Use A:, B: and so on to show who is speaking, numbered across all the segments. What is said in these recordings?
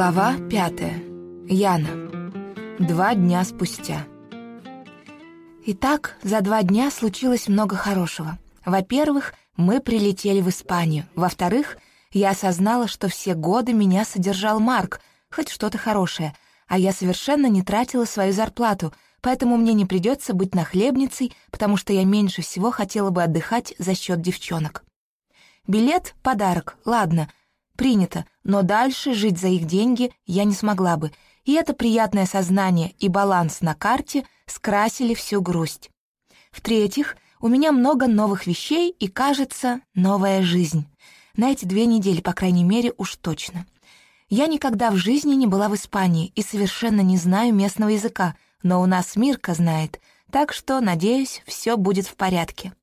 A: Глава пятая. Яна. Два дня спустя. Итак, за два дня случилось много хорошего. Во-первых, мы прилетели в Испанию. Во-вторых, я осознала, что все годы меня содержал Марк, хоть что-то хорошее, а я совершенно не тратила свою зарплату, поэтому мне не придется быть нахлебницей, потому что я меньше всего хотела бы отдыхать за счет девчонок. Билет — подарок, ладно — принято, но дальше жить за их деньги я не смогла бы, и это приятное сознание и баланс на карте скрасили всю грусть. В-третьих, у меня много новых вещей и, кажется, новая жизнь. На эти две недели, по крайней мере, уж точно. Я никогда в жизни не была в Испании и совершенно не знаю местного языка, но у нас Мирка знает, так что, надеюсь, все будет в порядке.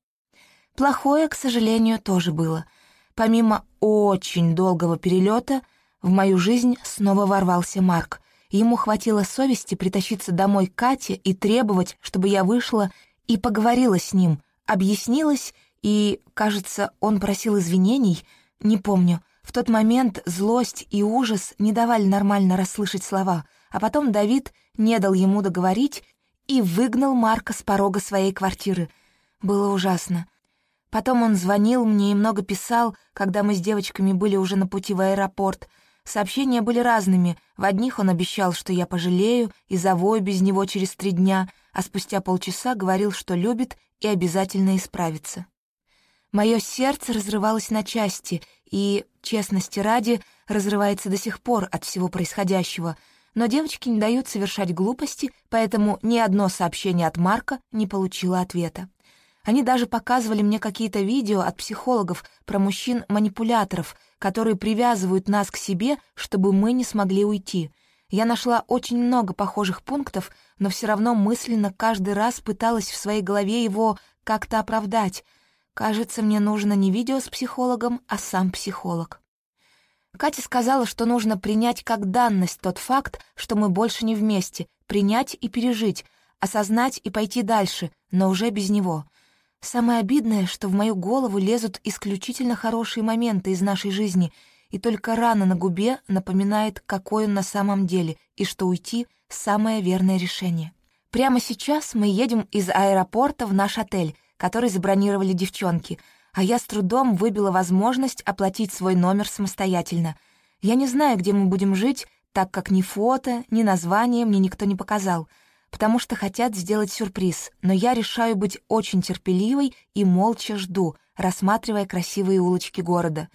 A: Плохое, к сожалению, тоже было — Помимо очень долгого перелета, в мою жизнь снова ворвался Марк. Ему хватило совести притащиться домой к Кате и требовать, чтобы я вышла и поговорила с ним, объяснилась, и, кажется, он просил извинений, не помню. В тот момент злость и ужас не давали нормально расслышать слова, а потом Давид не дал ему договорить и выгнал Марка с порога своей квартиры. Было ужасно. Потом он звонил мне и много писал, когда мы с девочками были уже на пути в аэропорт. Сообщения были разными. В одних он обещал, что я пожалею и завою без него через три дня, а спустя полчаса говорил, что любит и обязательно исправится. Мое сердце разрывалось на части и, честности ради, разрывается до сих пор от всего происходящего, но девочки не дают совершать глупости, поэтому ни одно сообщение от Марка не получило ответа. Они даже показывали мне какие-то видео от психологов про мужчин-манипуляторов, которые привязывают нас к себе, чтобы мы не смогли уйти. Я нашла очень много похожих пунктов, но все равно мысленно каждый раз пыталась в своей голове его как-то оправдать. Кажется, мне нужно не видео с психологом, а сам психолог. Катя сказала, что нужно принять как данность тот факт, что мы больше не вместе, принять и пережить, осознать и пойти дальше, но уже без него — Самое обидное, что в мою голову лезут исключительно хорошие моменты из нашей жизни, и только рана на губе напоминает, какой он на самом деле, и что уйти — самое верное решение. Прямо сейчас мы едем из аэропорта в наш отель, который забронировали девчонки, а я с трудом выбила возможность оплатить свой номер самостоятельно. Я не знаю, где мы будем жить, так как ни фото, ни название мне никто не показал — потому что хотят сделать сюрприз, но я решаю быть очень терпеливой и молча жду, рассматривая красивые улочки города.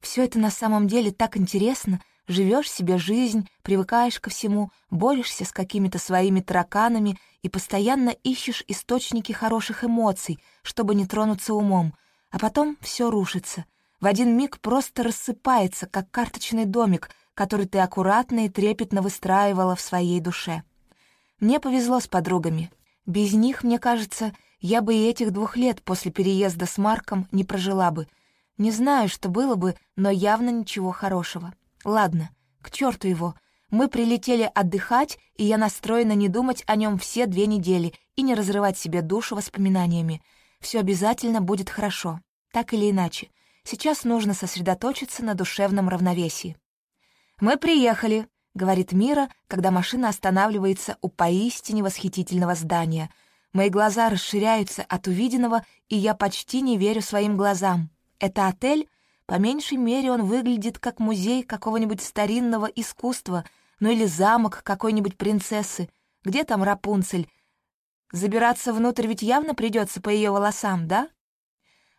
A: Все это на самом деле так интересно, живешь себе жизнь, привыкаешь ко всему, борешься с какими-то своими тараканами и постоянно ищешь источники хороших эмоций, чтобы не тронуться умом, а потом все рушится. В один миг просто рассыпается, как карточный домик, который ты аккуратно и трепетно выстраивала в своей душе. Мне повезло с подругами. Без них, мне кажется, я бы и этих двух лет после переезда с Марком не прожила бы. Не знаю, что было бы, но явно ничего хорошего. Ладно, к черту его. Мы прилетели отдыхать, и я настроена не думать о нем все две недели и не разрывать себе душу воспоминаниями. Все обязательно будет хорошо, так или иначе. Сейчас нужно сосредоточиться на душевном равновесии. «Мы приехали», — говорит Мира, когда машина останавливается у поистине восхитительного здания. Мои глаза расширяются от увиденного, и я почти не верю своим глазам. Это отель? По меньшей мере он выглядит как музей какого-нибудь старинного искусства, ну или замок какой-нибудь принцессы. Где там Рапунцель? Забираться внутрь ведь явно придется по ее волосам, да?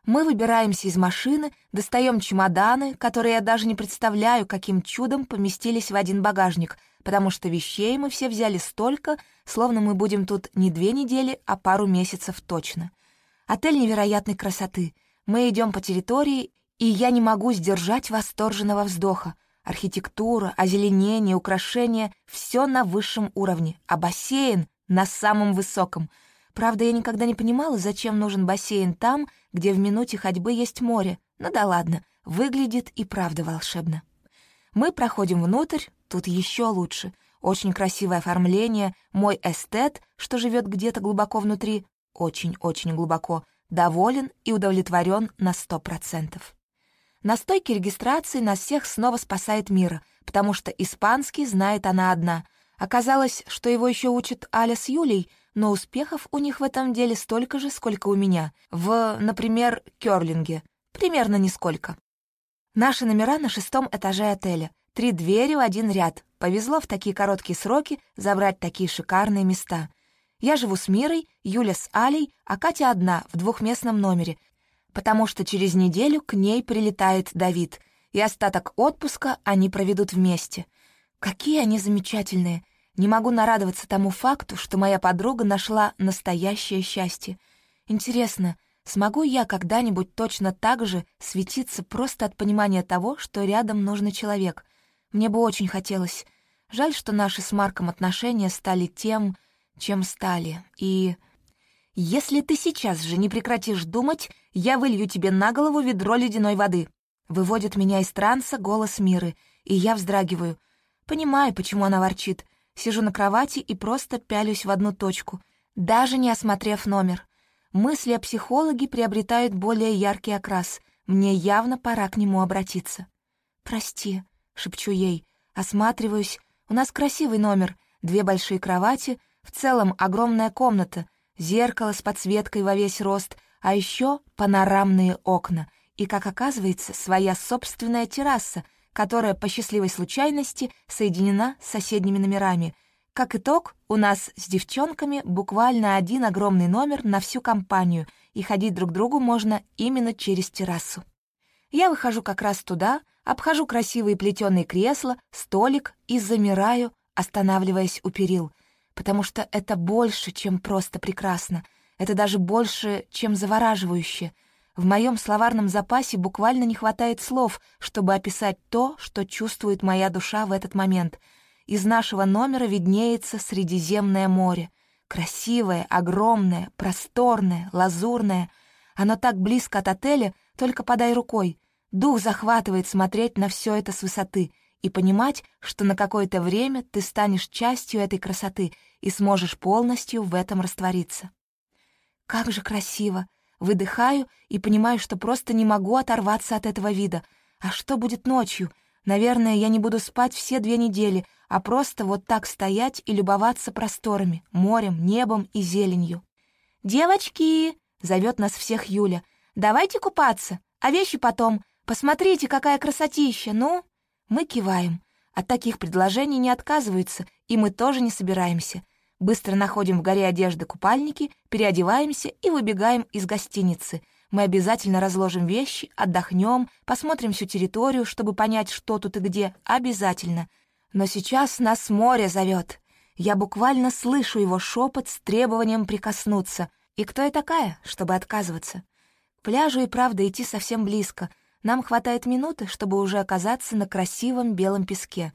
A: Мы выбираемся из машины, достаем чемоданы, которые я даже не представляю, каким чудом поместились в один багажник, потому что вещей мы все взяли столько, словно мы будем тут не две недели, а пару месяцев точно. Отель невероятной красоты. Мы идем по территории, и я не могу сдержать восторженного вздоха. Архитектура, озеленение, украшения — все на высшем уровне, а бассейн — на самом высоком — Правда, я никогда не понимала, зачем нужен бассейн там, где в минуте ходьбы есть море. Ну да ладно, выглядит и правда волшебно. Мы проходим внутрь, тут еще лучше. Очень красивое оформление, мой эстет, что живет где-то глубоко внутри, очень-очень глубоко, доволен и удовлетворен на сто процентов. На стойке регистрации нас всех снова спасает Мира, потому что испанский знает она одна. Оказалось, что его еще учат Аля с Юлей, но успехов у них в этом деле столько же, сколько у меня. В, например, кёрлинге. Примерно нисколько. Наши номера на шестом этаже отеля. Три двери в один ряд. Повезло в такие короткие сроки забрать такие шикарные места. Я живу с Мирой, Юля с Алей, а Катя одна в двухместном номере, потому что через неделю к ней прилетает Давид, и остаток отпуска они проведут вместе. Какие они замечательные! Не могу нарадоваться тому факту, что моя подруга нашла настоящее счастье. Интересно, смогу я когда-нибудь точно так же светиться просто от понимания того, что рядом нужный человек? Мне бы очень хотелось. Жаль, что наши с Марком отношения стали тем, чем стали, и... «Если ты сейчас же не прекратишь думать, я вылью тебе на голову ведро ледяной воды». Выводит меня из транса голос Миры, и я вздрагиваю. Понимаю, почему она ворчит. Сижу на кровати и просто пялюсь в одну точку, даже не осмотрев номер. Мысли о психологе приобретают более яркий окрас. Мне явно пора к нему обратиться. «Прости», — шепчу ей. Осматриваюсь. У нас красивый номер. Две большие кровати, в целом огромная комната, зеркало с подсветкой во весь рост, а еще панорамные окна и, как оказывается, своя собственная терраса, которая по счастливой случайности соединена с соседними номерами. Как итог, у нас с девчонками буквально один огромный номер на всю компанию, и ходить друг к другу можно именно через террасу. Я выхожу как раз туда, обхожу красивые плетеные кресла, столик и замираю, останавливаясь у перил — потому что это больше, чем просто прекрасно. Это даже больше, чем завораживающе. В моем словарном запасе буквально не хватает слов, чтобы описать то, что чувствует моя душа в этот момент. Из нашего номера виднеется Средиземное море. Красивое, огромное, просторное, лазурное. Оно так близко от отеля, только подай рукой. Дух захватывает смотреть на все это с высоты — и понимать, что на какое-то время ты станешь частью этой красоты и сможешь полностью в этом раствориться. Как же красиво! Выдыхаю и понимаю, что просто не могу оторваться от этого вида. А что будет ночью? Наверное, я не буду спать все две недели, а просто вот так стоять и любоваться просторами, морем, небом и зеленью. «Девочки!» — зовет нас всех Юля. «Давайте купаться, а вещи потом. Посмотрите, какая красотища, ну!» Мы киваем. От таких предложений не отказываются, и мы тоже не собираемся. Быстро находим в горе одежды купальники, переодеваемся и выбегаем из гостиницы. Мы обязательно разложим вещи, отдохнем, посмотрим всю территорию, чтобы понять, что тут и где. Обязательно. Но сейчас нас море зовет. Я буквально слышу его шепот с требованием прикоснуться. И кто я такая, чтобы отказываться? К пляжу и правда идти совсем близко — нам хватает минуты, чтобы уже оказаться на красивом белом песке.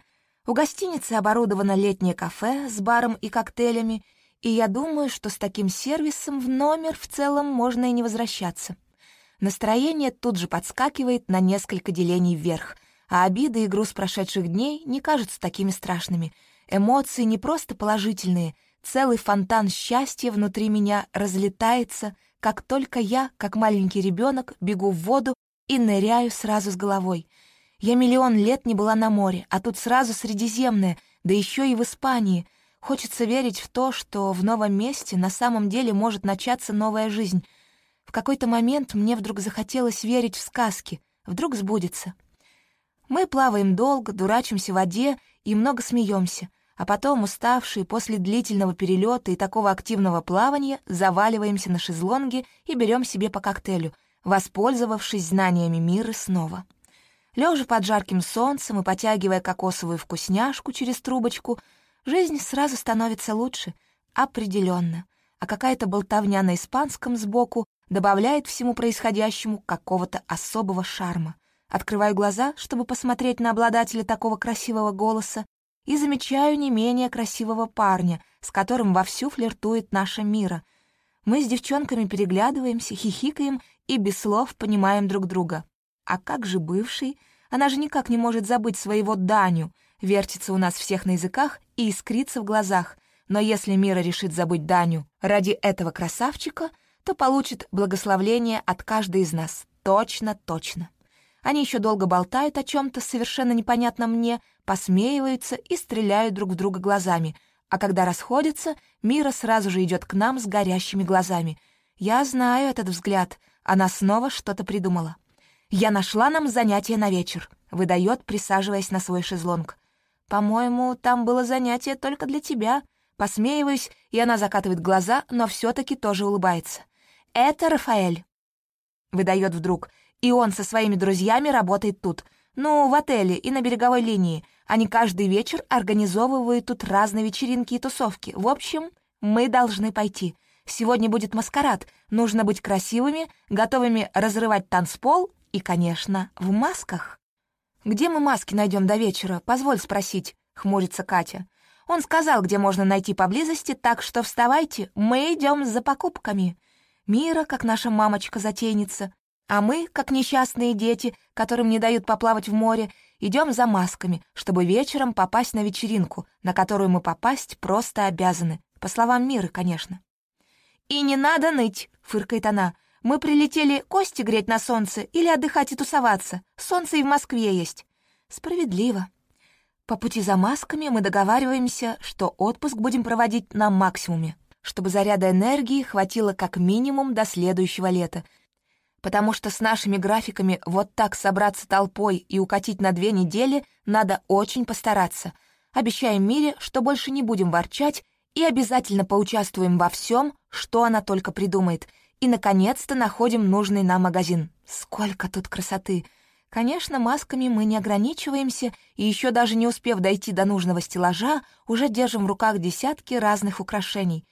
A: У гостиницы оборудовано летнее кафе с баром и коктейлями, и я думаю, что с таким сервисом в номер в целом можно и не возвращаться. Настроение тут же подскакивает на несколько делений вверх, а обиды и груз прошедших дней не кажутся такими страшными. Эмоции не просто положительные, целый фонтан счастья внутри меня разлетается, как только я, как маленький ребенок, бегу в воду и ныряю сразу с головой. Я миллион лет не была на море, а тут сразу Средиземное, да еще и в Испании. Хочется верить в то, что в новом месте на самом деле может начаться новая жизнь. В какой-то момент мне вдруг захотелось верить в сказки. Вдруг сбудется. Мы плаваем долго, дурачимся в воде и много смеемся, а потом, уставшие после длительного перелета и такого активного плавания, заваливаемся на шезлонге и берем себе по коктейлю — воспользовавшись знаниями мира снова. Лежа под жарким солнцем и потягивая кокосовую вкусняшку через трубочку, жизнь сразу становится лучше, определенно, а какая-то болтовня на испанском сбоку добавляет всему происходящему какого-то особого шарма. Открываю глаза, чтобы посмотреть на обладателя такого красивого голоса, и замечаю не менее красивого парня, с которым вовсю флиртует наша мира — мы с девчонками переглядываемся, хихикаем и без слов понимаем друг друга. А как же бывший? Она же никак не может забыть своего Даню. Вертится у нас всех на языках и искрится в глазах. Но если Мира решит забыть Даню ради этого красавчика, то получит благословление от каждой из нас. Точно, точно. Они еще долго болтают о чем-то совершенно непонятном мне, посмеиваются и стреляют друг в друга глазами. А когда расходятся, Мира сразу же идет к нам с горящими глазами. Я знаю этот взгляд. Она снова что-то придумала. «Я нашла нам занятие на вечер», — выдает, присаживаясь на свой шезлонг. «По-моему, там было занятие только для тебя». Посмеиваюсь, и она закатывает глаза, но все таки тоже улыбается. «Это Рафаэль», — выдает вдруг, и он со своими друзьями работает тут. Ну, в отеле и на береговой линии. Они каждый вечер организовывают тут разные вечеринки и тусовки. В общем, мы должны пойти. Сегодня будет маскарад. Нужно быть красивыми, готовыми разрывать танцпол и, конечно, в масках. «Где мы маски найдем до вечера? Позволь спросить», — хмурится Катя. «Он сказал, где можно найти поблизости, так что вставайте, мы идем за покупками». Мира, как наша мамочка-затейница, а мы, как несчастные дети, которым не дают поплавать в море, идем за масками, чтобы вечером попасть на вечеринку, на которую мы попасть просто обязаны. По словам Миры, конечно. «И не надо ныть», — фыркает она. Мы прилетели кости греть на солнце или отдыхать и тусоваться. Солнце и в Москве есть. Справедливо. По пути за масками мы договариваемся, что отпуск будем проводить на максимуме, чтобы заряда энергии хватило как минимум до следующего лета. Потому что с нашими графиками вот так собраться толпой и укатить на две недели надо очень постараться. Обещаем Мире, что больше не будем ворчать и обязательно поучаствуем во всем, что она только придумает — и, наконец-то, находим нужный нам магазин. Сколько тут красоты! Конечно, масками мы не ограничиваемся, и еще даже не успев дойти до нужного стеллажа, уже держим в руках десятки разных украшений.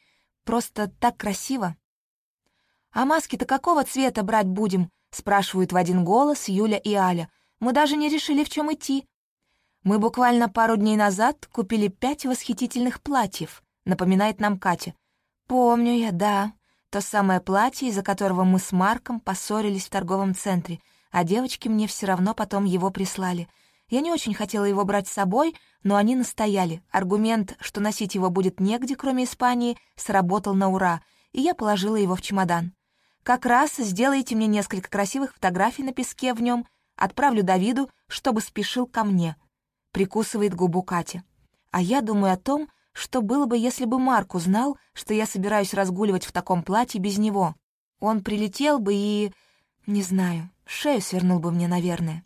A: Просто так красиво. «А маски-то какого цвета брать будем?» — спрашивают в один голос Юля и Аля. «Мы даже не решили, в чем идти». «Мы буквально пару дней назад купили пять восхитительных платьев», — напоминает нам Катя. «Помню я, да. То самое платье, из-за которого мы с Марком поссорились в торговом центре, а девочки мне все равно потом его прислали. Я не очень хотела его брать с собой, но они настояли. Аргумент, что носить его будет негде, кроме Испании, сработал на ура, и я положила его в чемодан. Как раз сделайте мне несколько красивых фотографий на песке в нем, отправлю Давиду, чтобы спешил ко мне. Прикусывает губу Катя. А я думаю о том, что было бы, если бы Марк узнал, что я собираюсь разгуливать в таком платье без него? Он прилетел бы и... Не знаю, шею свернул бы мне, наверное.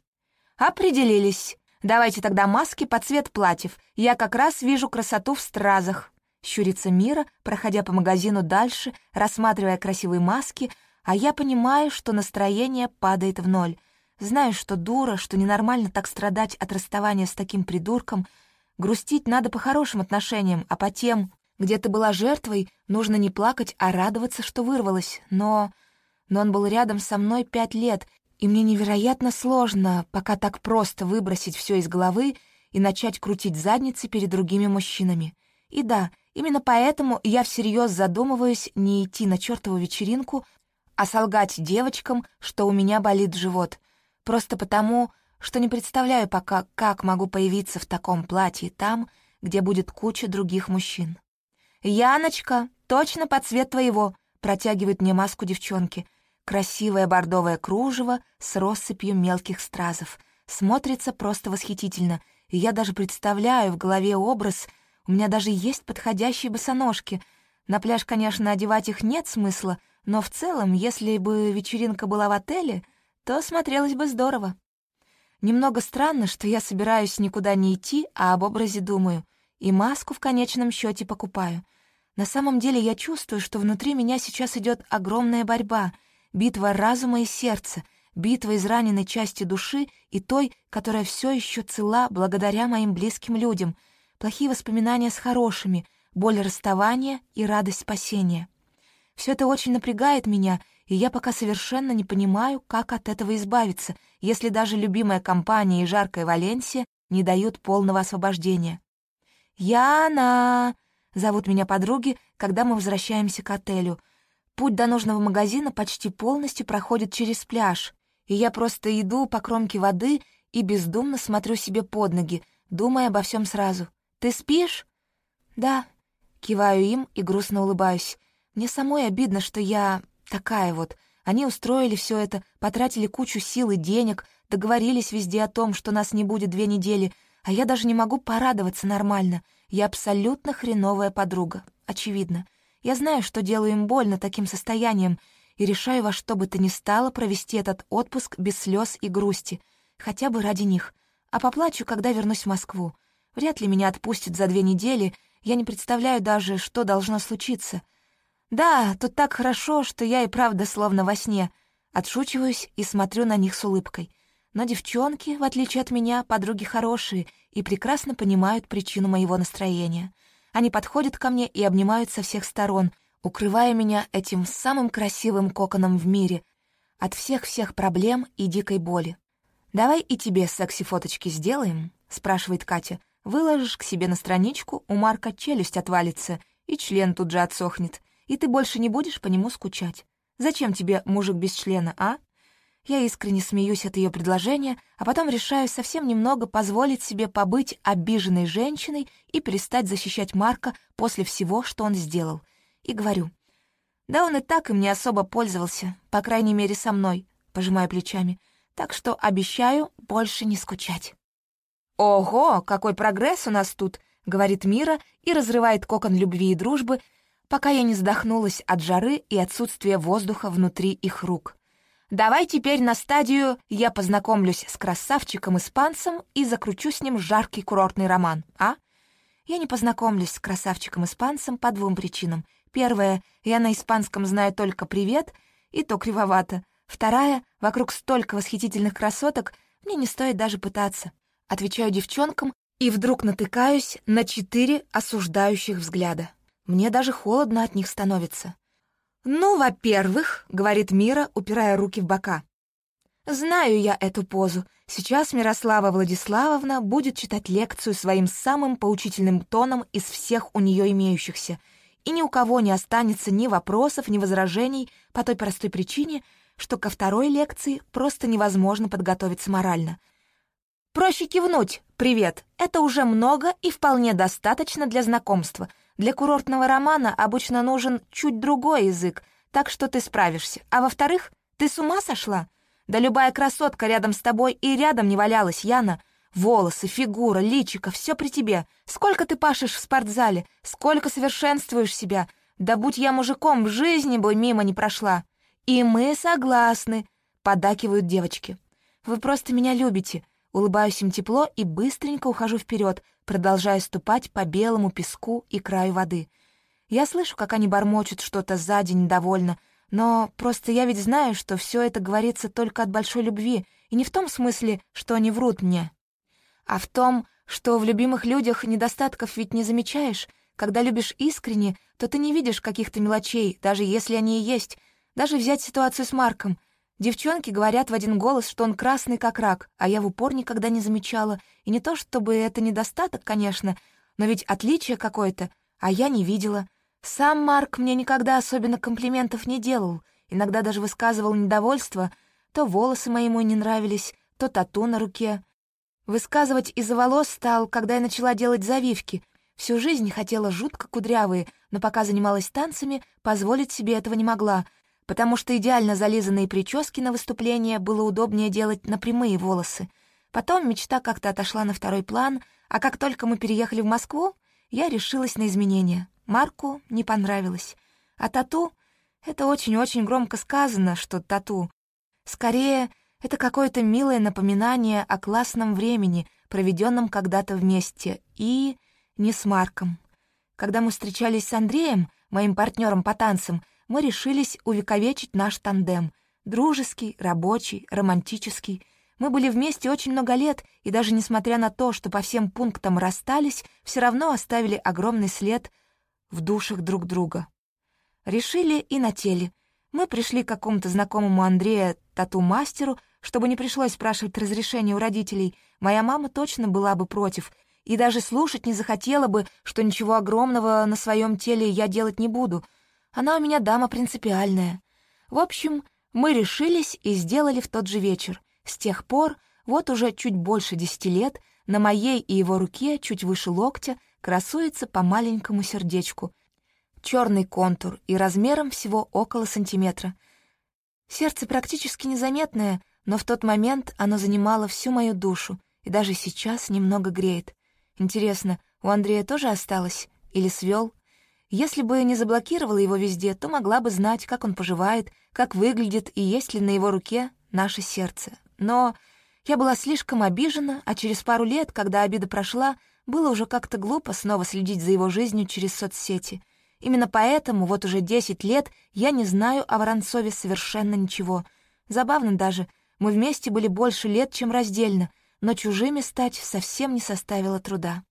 A: «Определились. Давайте тогда маски под цвет платьев. Я как раз вижу красоту в стразах». Щурится Мира, проходя по магазину дальше, рассматривая красивые маски, а я понимаю, что настроение падает в ноль. Знаю, что дура, что ненормально так страдать от расставания с таким придурком — Грустить надо по хорошим отношениям, а по тем, где ты была жертвой, нужно не плакать, а радоваться, что вырвалась. Но... Но он был рядом со мной пять лет, и мне невероятно сложно пока так просто выбросить все из головы и начать крутить задницы перед другими мужчинами. И да, именно поэтому я всерьез задумываюсь не идти на чертову вечеринку, а солгать девочкам, что у меня болит живот. Просто потому, что не представляю пока, как могу появиться в таком платье там, где будет куча других мужчин. «Яночка, точно под цвет твоего!» — протягивает мне маску девчонки. Красивое бордовое кружево с россыпью мелких стразов. Смотрится просто восхитительно, и я даже представляю в голове образ, у меня даже есть подходящие босоножки. На пляж, конечно, одевать их нет смысла, но в целом, если бы вечеринка была в отеле, то смотрелось бы здорово. Немного странно, что я собираюсь никуда не идти, а об образе думаю, и маску в конечном счете покупаю. На самом деле я чувствую, что внутри меня сейчас идет огромная борьба, битва разума и сердца, битва израненной части души и той, которая все еще цела благодаря моим близким людям, плохие воспоминания с хорошими, боль расставания и радость спасения. Все это очень напрягает меня, и я пока совершенно не понимаю, как от этого избавиться, если даже любимая компания и жаркая Валенсия не дают полного освобождения. «Яна!» — зовут меня подруги, когда мы возвращаемся к отелю. Путь до нужного магазина почти полностью проходит через пляж, и я просто иду по кромке воды и бездумно смотрю себе под ноги, думая обо всем сразу. «Ты спишь?» «Да», — киваю им и грустно улыбаюсь. Мне самой обидно, что я такая вот, Они устроили все это, потратили кучу сил и денег, договорились везде о том, что нас не будет две недели, а я даже не могу порадоваться нормально. Я абсолютно хреновая подруга, очевидно. Я знаю, что делаю им больно таким состоянием, и решаю во что бы то ни стало провести этот отпуск без слез и грусти, хотя бы ради них. А поплачу, когда вернусь в Москву. Вряд ли меня отпустят за две недели, я не представляю даже, что должно случиться. Да, тут так хорошо, что я и правда словно во сне. Отшучиваюсь и смотрю на них с улыбкой. Но девчонки, в отличие от меня, подруги хорошие и прекрасно понимают причину моего настроения. Они подходят ко мне и обнимают со всех сторон, укрывая меня этим самым красивым коконом в мире от всех-всех проблем и дикой боли. «Давай и тебе секси-фоточки сделаем?» — спрашивает Катя. «Выложишь к себе на страничку, у Марка челюсть отвалится, и член тут же отсохнет, и ты больше не будешь по нему скучать. Зачем тебе мужик без члена, а?» Я искренне смеюсь от ее предложения, а потом решаю совсем немного позволить себе побыть обиженной женщиной и перестать защищать Марка после всего, что он сделал. И говорю, «Да он и так им не особо пользовался, по крайней мере, со мной», пожимая плечами, «так что обещаю больше не скучать». «Ого, какой прогресс у нас тут!» — говорит Мира и разрывает кокон любви и дружбы, пока я не задохнулась от жары и отсутствия воздуха внутри их рук. Давай теперь на стадию «я познакомлюсь с красавчиком-испанцем и закручу с ним жаркий курортный роман», а? Я не познакомлюсь с красавчиком-испанцем по двум причинам. Первая — я на испанском знаю только «привет», и то кривовато. Вторая — вокруг столько восхитительных красоток, мне не стоит даже пытаться. Отвечаю девчонкам и вдруг натыкаюсь на четыре осуждающих взгляда. Мне даже холодно от них становится. «Ну, во-первых», — говорит Мира, упирая руки в бока. «Знаю я эту позу. Сейчас Мирослава Владиславовна будет читать лекцию своим самым поучительным тоном из всех у нее имеющихся, и ни у кого не останется ни вопросов, ни возражений по той простой причине, что ко второй лекции просто невозможно подготовиться морально. Проще кивнуть «Привет» — это уже много и вполне достаточно для знакомства — для курортного романа обычно нужен чуть другой язык, так что ты справишься. А во-вторых, ты с ума сошла? Да любая красотка рядом с тобой и рядом не валялась, Яна. Волосы, фигура, личико — все при тебе. Сколько ты пашешь в спортзале, сколько совершенствуешь себя. Да будь я мужиком, в жизни бы мимо не прошла. И мы согласны, — подакивают девочки. Вы просто меня любите. Улыбаюсь им тепло и быстренько ухожу вперед, продолжая ступать по белому песку и краю воды. Я слышу, как они бормочут что-то сзади недовольно, но просто я ведь знаю, что все это говорится только от большой любви, и не в том смысле, что они врут мне, а в том, что в любимых людях недостатков ведь не замечаешь. Когда любишь искренне, то ты не видишь каких-то мелочей, даже если они и есть. Даже взять ситуацию с Марком — Девчонки говорят в один голос, что он красный как рак, а я в упор никогда не замечала. И не то чтобы это недостаток, конечно, но ведь отличие какое-то, а я не видела. Сам Марк мне никогда особенно комплиментов не делал, иногда даже высказывал недовольство. То волосы мои ему не нравились, то тату на руке. Высказывать из-за волос стал, когда я начала делать завивки. Всю жизнь хотела жутко кудрявые, но пока занималась танцами, позволить себе этого не могла — потому что идеально зализанные прически на выступление было удобнее делать на прямые волосы. Потом мечта как-то отошла на второй план, а как только мы переехали в Москву, я решилась на изменения. Марку не понравилось. А тату — это очень-очень громко сказано, что тату. Скорее, это какое-то милое напоминание о классном времени, проведенном когда-то вместе, и не с Марком. Когда мы встречались с Андреем, моим партнером по танцам, мы решились увековечить наш тандем. Дружеский, рабочий, романтический. Мы были вместе очень много лет, и даже несмотря на то, что по всем пунктам расстались, все равно оставили огромный след в душах друг друга. Решили и на теле. Мы пришли к какому-то знакомому Андрея тату-мастеру, чтобы не пришлось спрашивать разрешения у родителей. Моя мама точно была бы против, и даже слушать не захотела бы, что ничего огромного на своем теле я делать не буду — она у меня дама принципиальная. В общем, мы решились и сделали в тот же вечер. С тех пор, вот уже чуть больше десяти лет, на моей и его руке, чуть выше локтя, красуется по маленькому сердечку. Черный контур и размером всего около сантиметра. Сердце практически незаметное, но в тот момент оно занимало всю мою душу и даже сейчас немного греет. Интересно, у Андрея тоже осталось? Или свел? Если бы не заблокировала его везде, то могла бы знать, как он поживает, как выглядит и есть ли на его руке наше сердце. Но я была слишком обижена, а через пару лет, когда обида прошла, было уже как-то глупо снова следить за его жизнью через соцсети. Именно поэтому вот уже десять лет я не знаю о Воронцове совершенно ничего. Забавно даже, мы вместе были больше лет, чем раздельно, но чужими стать совсем не составило труда.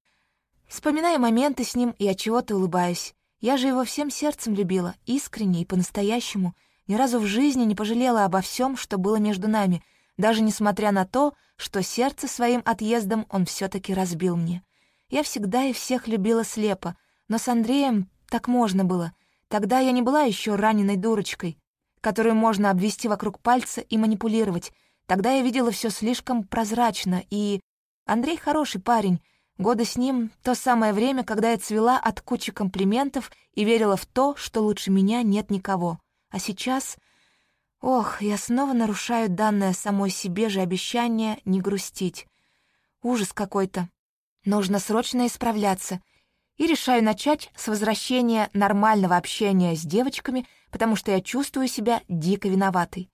A: Вспоминаю моменты с ним и от чего-то улыбаюсь. Я же его всем сердцем любила, искренне и по-настоящему. Ни разу в жизни не пожалела обо всем, что было между нами, даже несмотря на то, что сердце своим отъездом он все таки разбил мне. Я всегда и всех любила слепо, но с Андреем так можно было. Тогда я не была еще раненой дурочкой, которую можно обвести вокруг пальца и манипулировать. Тогда я видела все слишком прозрачно, и... Андрей хороший парень, Годы с ним — то самое время, когда я цвела от кучи комплиментов и верила в то, что лучше меня нет никого. А сейчас... Ох, я снова нарушаю данное самой себе же обещание не грустить. Ужас какой-то. Нужно срочно исправляться. И решаю начать с возвращения нормального общения с девочками, потому что я чувствую себя дико виноватой.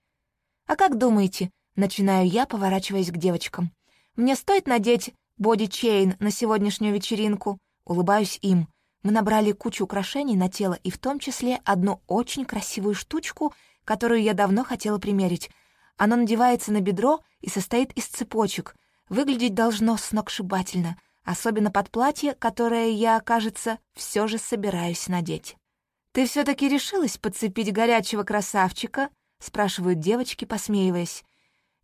A: «А как думаете?» — начинаю я, поворачиваясь к девочкам. «Мне стоит надеть боди-чейн на сегодняшнюю вечеринку. Улыбаюсь им. Мы набрали кучу украшений на тело и в том числе одну очень красивую штучку, которую я давно хотела примерить. Оно надевается на бедро и состоит из цепочек. Выглядеть должно сногсшибательно, особенно под платье, которое я, кажется, все же собираюсь надеть. «Ты все таки решилась подцепить горячего красавчика?» — спрашивают девочки, посмеиваясь.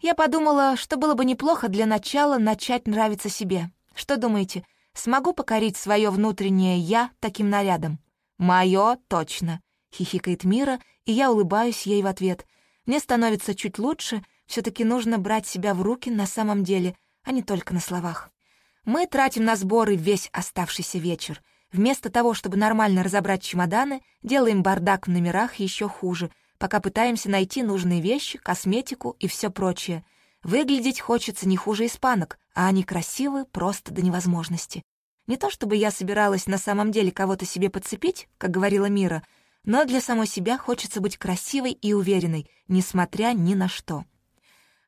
A: Я подумала, что было бы неплохо для начала начать нравиться себе. Что думаете, смогу покорить свое внутреннее «я» таким нарядом? «Мое точно», — хихикает Мира, и я улыбаюсь ей в ответ. Мне становится чуть лучше, все таки нужно брать себя в руки на самом деле, а не только на словах. Мы тратим на сборы весь оставшийся вечер. Вместо того, чтобы нормально разобрать чемоданы, делаем бардак в номерах еще хуже — пока пытаемся найти нужные вещи, косметику и все прочее. Выглядеть хочется не хуже испанок, а они красивы просто до невозможности. Не то чтобы я собиралась на самом деле кого-то себе подцепить, как говорила Мира, но для самой себя хочется быть красивой и уверенной, несмотря ни на что.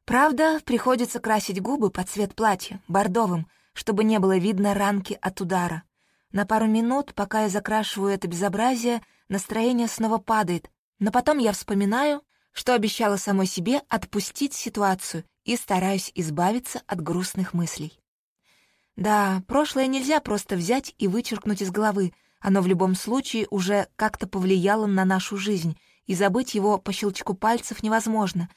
A: Правда, приходится красить губы под цвет платья, бордовым, чтобы не было видно ранки от удара. На пару минут, пока я закрашиваю это безобразие, настроение снова падает, но потом я вспоминаю, что обещала самой себе отпустить ситуацию и стараюсь избавиться от грустных мыслей. Да, прошлое нельзя просто взять и вычеркнуть из головы, оно в любом случае уже как-то повлияло на нашу жизнь, и забыть его по щелчку пальцев невозможно.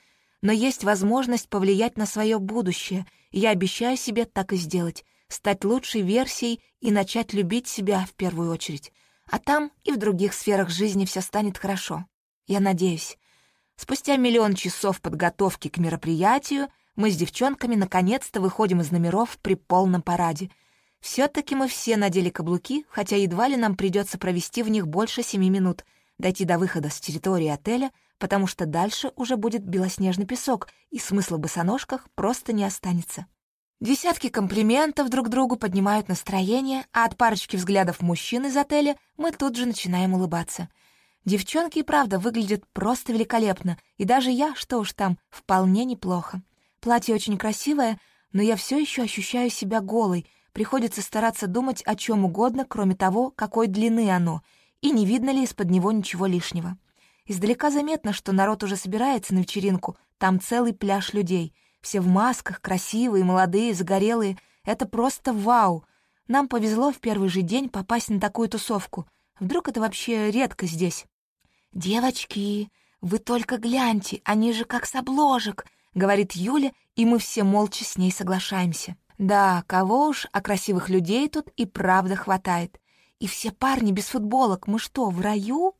A: Но есть возможность повлиять на свое будущее, и я обещаю себе так и сделать, стать лучшей версией и начать любить себя в первую очередь. А там и в других сферах жизни все станет хорошо. Я надеюсь. Спустя миллион часов подготовки к мероприятию мы с девчонками наконец-то выходим из номеров при полном параде. Все-таки мы все надели каблуки, хотя едва ли нам придется провести в них больше семи минут, дойти до выхода с территории отеля, потому что дальше уже будет белоснежный песок, и смысла в босоножках просто не останется. Десятки комплиментов друг другу поднимают настроение, а от парочки взглядов мужчин из отеля мы тут же начинаем улыбаться — Девчонки и правда выглядят просто великолепно, и даже я, что уж там, вполне неплохо. Платье очень красивое, но я все еще ощущаю себя голой, приходится стараться думать о чем угодно, кроме того, какой длины оно, и не видно ли из-под него ничего лишнего. Издалека заметно, что народ уже собирается на вечеринку, там целый пляж людей. Все в масках, красивые, молодые, загорелые. Это просто вау! Нам повезло в первый же день попасть на такую тусовку. Вдруг это вообще редко здесь. «Девочки, вы только гляньте, они же как с обложек», — говорит Юля, и мы все молча с ней соглашаемся. Да, кого уж, а красивых людей тут и правда хватает. И все парни без футболок, мы что, в раю?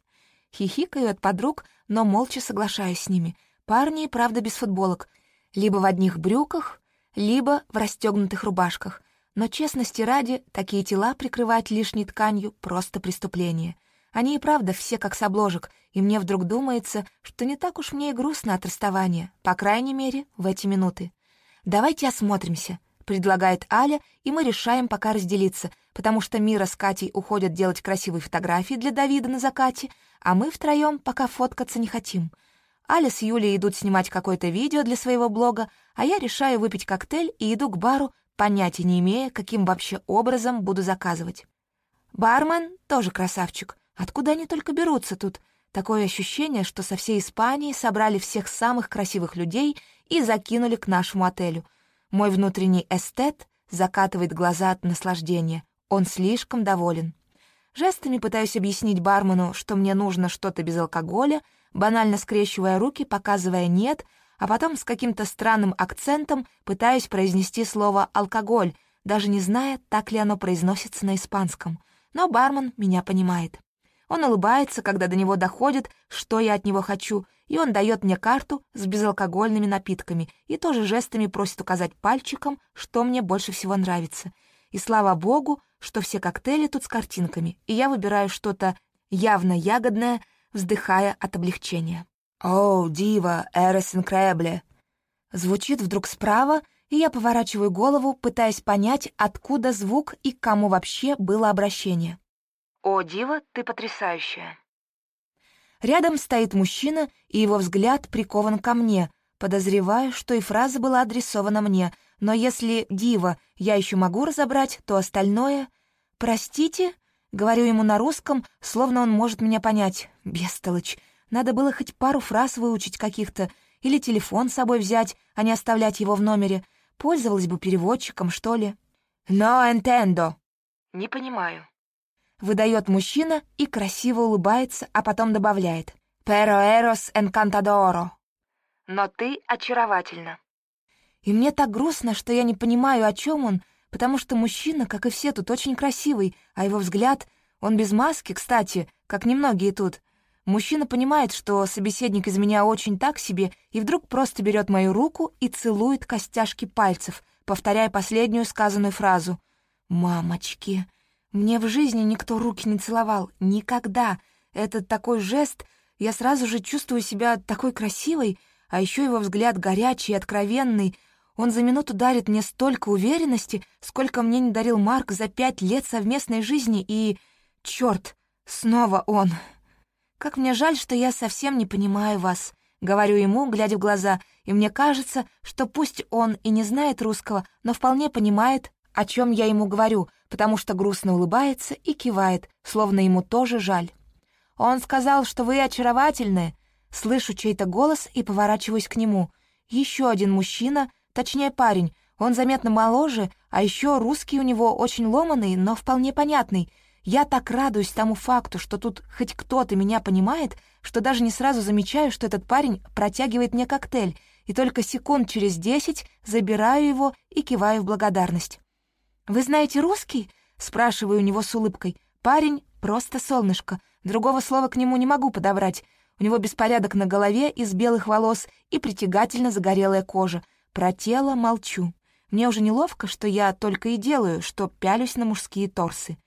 A: Хихикаю от подруг, но молча соглашаюсь с ними. Парни и правда без футболок. Либо в одних брюках, либо в расстегнутых рубашках. Но честности ради, такие тела прикрывать лишней тканью — просто преступление — Они и правда все как с обложек, и мне вдруг думается, что не так уж мне и грустно от расставания, по крайней мере, в эти минуты. «Давайте осмотримся», — предлагает Аля, и мы решаем пока разделиться, потому что Мира с Катей уходят делать красивые фотографии для Давида на закате, а мы втроем пока фоткаться не хотим. Аля с Юлей идут снимать какое-то видео для своего блога, а я решаю выпить коктейль и иду к бару, понятия не имея, каким вообще образом буду заказывать. Бармен тоже красавчик. Откуда они только берутся тут? Такое ощущение, что со всей Испании собрали всех самых красивых людей и закинули к нашему отелю. Мой внутренний эстет закатывает глаза от наслаждения. Он слишком доволен. Жестами пытаюсь объяснить бармену, что мне нужно что-то без алкоголя, банально скрещивая руки, показывая «нет», а потом с каким-то странным акцентом пытаюсь произнести слово «алкоголь», даже не зная, так ли оно произносится на испанском. Но бармен меня понимает. Он улыбается, когда до него доходит, что я от него хочу, и он дает мне карту с безалкогольными напитками и тоже жестами просит указать пальчиком, что мне больше всего нравится. И слава богу, что все коктейли тут с картинками, и я выбираю что-то явно ягодное, вздыхая от облегчения. «О, дива, эрес инкребле!» Звучит вдруг справа, и я поворачиваю голову, пытаясь понять, откуда звук и к кому вообще было обращение. «О, Дива, ты потрясающая!» Рядом стоит мужчина, и его взгляд прикован ко мне. Подозреваю, что и фраза была адресована мне, но если «Дива» я еще могу разобрать, то остальное... «Простите?» — говорю ему на русском, словно он может меня понять. Бестолочь. Надо было хоть пару фраз выучить каких-то, или телефон с собой взять, а не оставлять его в номере. Пользовалась бы переводчиком, что ли. «No entiendo». «Не понимаю». Выдает мужчина и красиво улыбается, а потом добавляет «Pero eros encantadoro». «Но ты очаровательна». И мне так грустно, что я не понимаю, о чем он, потому что мужчина, как и все тут, очень красивый, а его взгляд, он без маски, кстати, как немногие тут. Мужчина понимает, что собеседник из меня очень так себе, и вдруг просто берет мою руку и целует костяшки пальцев, повторяя последнюю сказанную фразу. «Мамочки!» Мне в жизни никто руки не целовал. Никогда. Этот такой жест, я сразу же чувствую себя такой красивой, а еще его взгляд горячий и откровенный. Он за минуту дарит мне столько уверенности, сколько мне не дарил Марк за пять лет совместной жизни, и... Черт, снова он. Как мне жаль, что я совсем не понимаю вас. Говорю ему, глядя в глаза, и мне кажется, что пусть он и не знает русского, но вполне понимает, о чем я ему говорю, потому что грустно улыбается и кивает, словно ему тоже жаль. «Он сказал, что вы очаровательны!» Слышу чей-то голос и поворачиваюсь к нему. Еще один мужчина, точнее парень, он заметно моложе, а еще русский у него очень ломаный, но вполне понятный. Я так радуюсь тому факту, что тут хоть кто-то меня понимает, что даже не сразу замечаю, что этот парень протягивает мне коктейль, и только секунд через десять забираю его и киваю в благодарность. «Вы знаете русский?» — спрашиваю у него с улыбкой. Парень — просто солнышко. Другого слова к нему не могу подобрать. У него беспорядок на голове из белых волос и притягательно загорелая кожа. Про тело молчу. Мне уже неловко, что я только и делаю, что пялюсь на мужские торсы.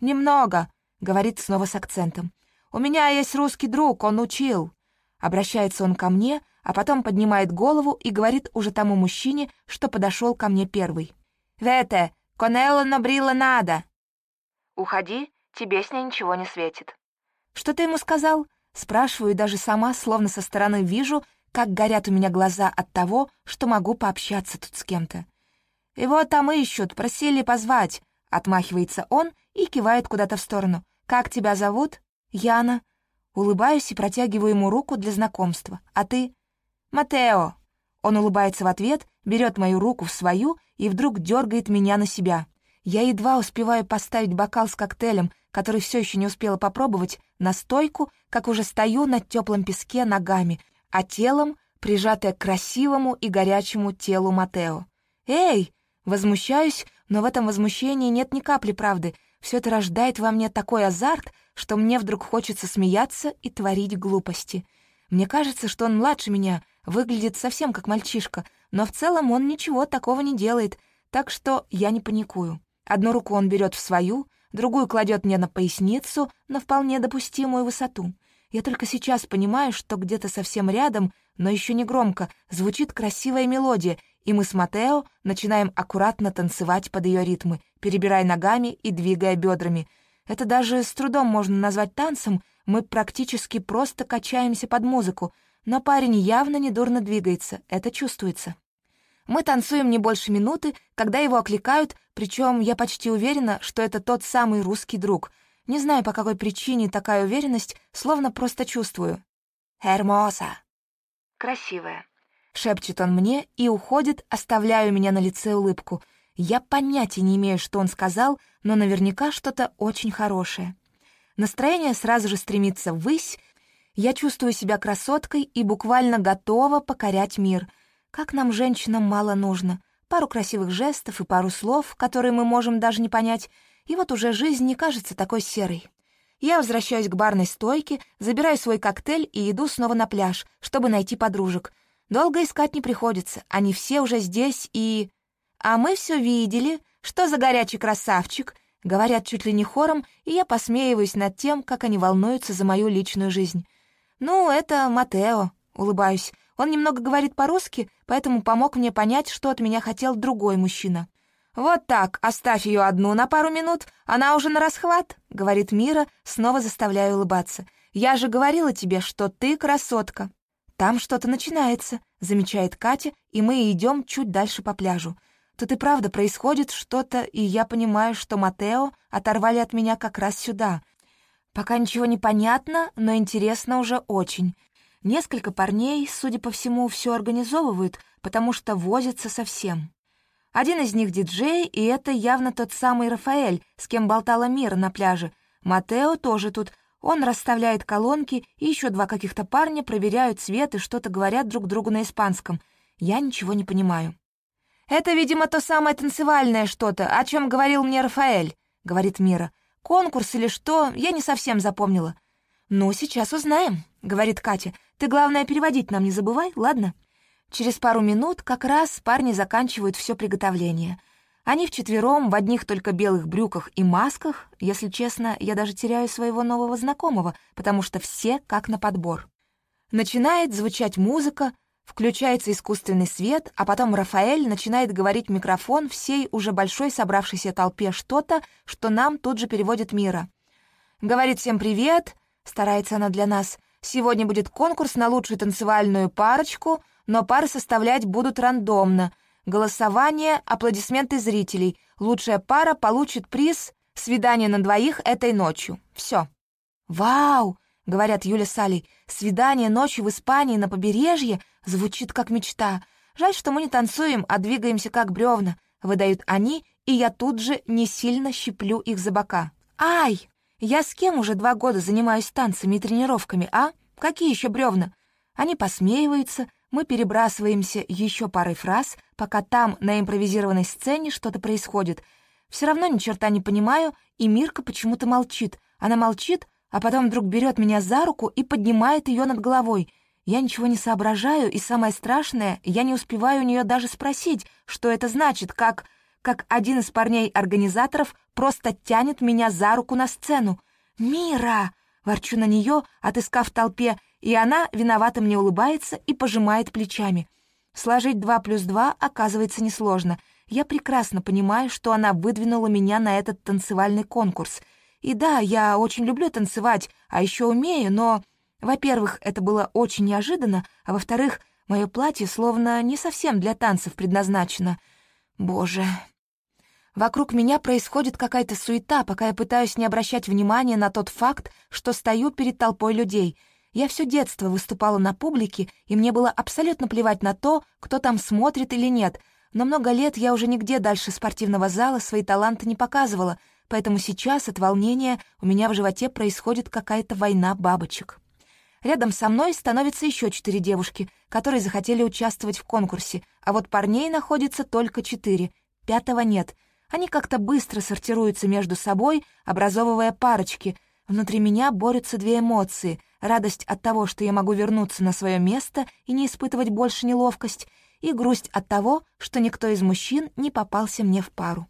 A: «Немного», — говорит снова с акцентом. «У меня есть русский друг, он учил». Обращается он ко мне, а потом поднимает голову и говорит уже тому мужчине, что подошел ко мне первый. «Вете, Конелла набрила надо!» «Уходи, тебе с ней ничего не светит». «Что ты ему сказал?» Спрашиваю, и даже сама, словно со стороны вижу, как горят у меня глаза от того, что могу пообщаться тут с кем-то. «Его там ищут, просили позвать», — отмахивается он и кивает куда-то в сторону. «Как тебя зовут?» «Яна». Улыбаюсь и протягиваю ему руку для знакомства. «А ты?» «Матео». Он улыбается в ответ, берет мою руку в свою и вдруг дергает меня на себя. Я едва успеваю поставить бокал с коктейлем, который все еще не успела попробовать, на стойку, как уже стою на теплом песке ногами, а телом прижатая к красивому и горячему телу Матео. «Эй!» Возмущаюсь, но в этом возмущении нет ни капли правды. Все это рождает во мне такой азарт, что мне вдруг хочется смеяться и творить глупости. Мне кажется, что он младше меня, выглядит совсем как мальчишка, но в целом он ничего такого не делает, так что я не паникую. Одну руку он берет в свою, другую кладет мне на поясницу на вполне допустимую высоту. Я только сейчас понимаю, что где-то совсем рядом, но еще не громко, звучит красивая мелодия, и мы с Матео начинаем аккуратно танцевать под ее ритмы, перебирая ногами и двигая бедрами. Это даже с трудом можно назвать танцем, мы практически просто качаемся под музыку, но парень явно недурно двигается, это чувствуется. Мы танцуем не больше минуты, когда его окликают, причем я почти уверена, что это тот самый русский друг. Не знаю, по какой причине такая уверенность, словно просто чувствую. «Hermosa!» «Красивая», — шепчет он мне и уходит, оставляя у меня на лице улыбку. Я понятия не имею, что он сказал, но наверняка что-то очень хорошее. Настроение сразу же стремится ввысь, я чувствую себя красоткой и буквально готова покорять мир. Как нам, женщинам, мало нужно. Пару красивых жестов и пару слов, которые мы можем даже не понять, и вот уже жизнь не кажется такой серой. Я возвращаюсь к барной стойке, забираю свой коктейль и иду снова на пляж, чтобы найти подружек. Долго искать не приходится, они все уже здесь и... «А мы все видели, что за горячий красавчик!» Говорят чуть ли не хором, и я посмеиваюсь над тем, как они волнуются за мою личную жизнь. «Ну, это Матео», — улыбаюсь. Он немного говорит по-русски, поэтому помог мне понять, что от меня хотел другой мужчина. «Вот так, оставь ее одну на пару минут, она уже на расхват», — говорит Мира, снова заставляя улыбаться. «Я же говорила тебе, что ты красотка». «Там что-то начинается», — замечает Катя, и мы идем чуть дальше по пляжу. Тут и правда происходит что-то, и я понимаю, что Матео оторвали от меня как раз сюда. Пока ничего не понятно, но интересно уже очень. Несколько парней, судя по всему, все организовывают, потому что возятся со всем. Один из них диджей, и это явно тот самый Рафаэль, с кем болтала Мира на пляже. Матео тоже тут. Он расставляет колонки, и еще два каких-то парня проверяют цвет и что-то говорят друг другу на испанском. Я ничего не понимаю. «Это, видимо, то самое танцевальное что-то, о чем говорил мне Рафаэль», — говорит Мира. «Конкурс или что, я не совсем запомнила». «Ну, сейчас узнаем», — говорит Катя. «Ты, главное, переводить нам не забывай, ладно?» Через пару минут как раз парни заканчивают все приготовление. Они вчетвером в одних только белых брюках и масках. Если честно, я даже теряю своего нового знакомого, потому что все как на подбор. Начинает звучать музыка, Включается искусственный свет, а потом Рафаэль начинает говорить в микрофон всей уже большой собравшейся толпе что-то, что нам тут же переводит Мира. Говорит всем привет, старается она для нас. Сегодня будет конкурс на лучшую танцевальную парочку, но пары составлять будут рандомно. Голосование, аплодисменты зрителей. Лучшая пара получит приз «Свидание на двоих этой ночью». Все. «Вау!» — говорят Юля с. «Свидание ночью в Испании на побережье звучит как мечта. Жаль, что мы не танцуем, а двигаемся как бревна», — выдают они, и я тут же не сильно щиплю их за бока. «Ай! Я с кем уже два года занимаюсь танцами и тренировками, а? Какие еще бревна?» Они посмеиваются, мы перебрасываемся еще парой фраз, пока там, на импровизированной сцене, что-то происходит. Все равно ни черта не понимаю, и Мирка почему-то молчит. Она молчит, а потом вдруг берет меня за руку и поднимает ее над головой. Я ничего не соображаю, и самое страшное, я не успеваю у нее даже спросить, что это значит, как... как один из парней-организаторов просто тянет меня за руку на сцену. «Мира!» — ворчу на нее, отыскав в толпе, и она виновато мне улыбается и пожимает плечами. Сложить два плюс два оказывается несложно. Я прекрасно понимаю, что она выдвинула меня на этот танцевальный конкурс — и да, я очень люблю танцевать, а еще умею, но, во-первых, это было очень неожиданно, а во-вторых, мое платье словно не совсем для танцев предназначено. Боже. Вокруг меня происходит какая-то суета, пока я пытаюсь не обращать внимания на тот факт, что стою перед толпой людей. Я все детство выступала на публике, и мне было абсолютно плевать на то, кто там смотрит или нет, но много лет я уже нигде дальше спортивного зала свои таланты не показывала — поэтому сейчас от волнения у меня в животе происходит какая-то война бабочек. Рядом со мной становится еще четыре девушки, которые захотели участвовать в конкурсе, а вот парней находится только четыре, пятого нет. Они как-то быстро сортируются между собой, образовывая парочки. Внутри меня борются две эмоции — радость от того, что я могу вернуться на свое место и не испытывать больше неловкость, и грусть от того, что никто из мужчин не попался мне в пару.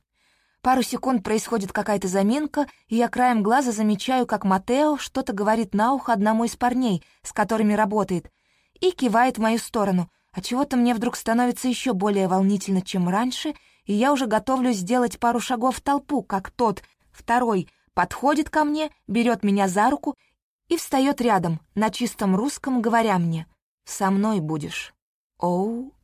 A: Пару секунд происходит какая-то заминка, и я краем глаза замечаю, как Матео что-то говорит на ухо одному из парней, с которыми работает, и кивает в мою сторону. А чего-то мне вдруг становится еще более волнительно, чем раньше, и я уже готовлюсь сделать пару шагов в толпу, как тот, второй, подходит ко мне, берет меня за руку и встает рядом, на чистом русском говоря мне «Со мной будешь». Оу,